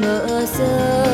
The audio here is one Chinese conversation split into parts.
Mơ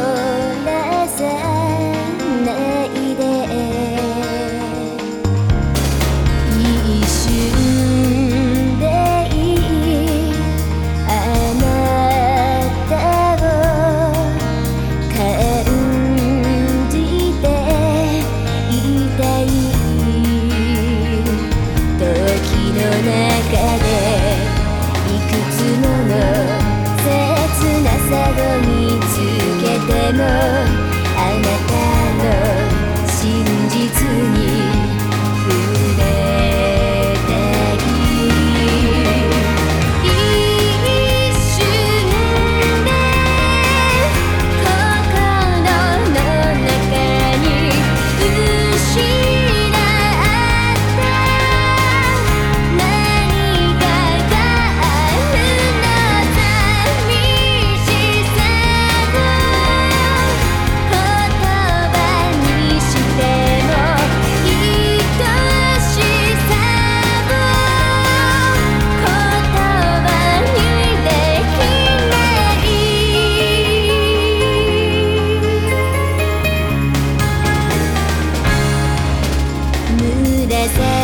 present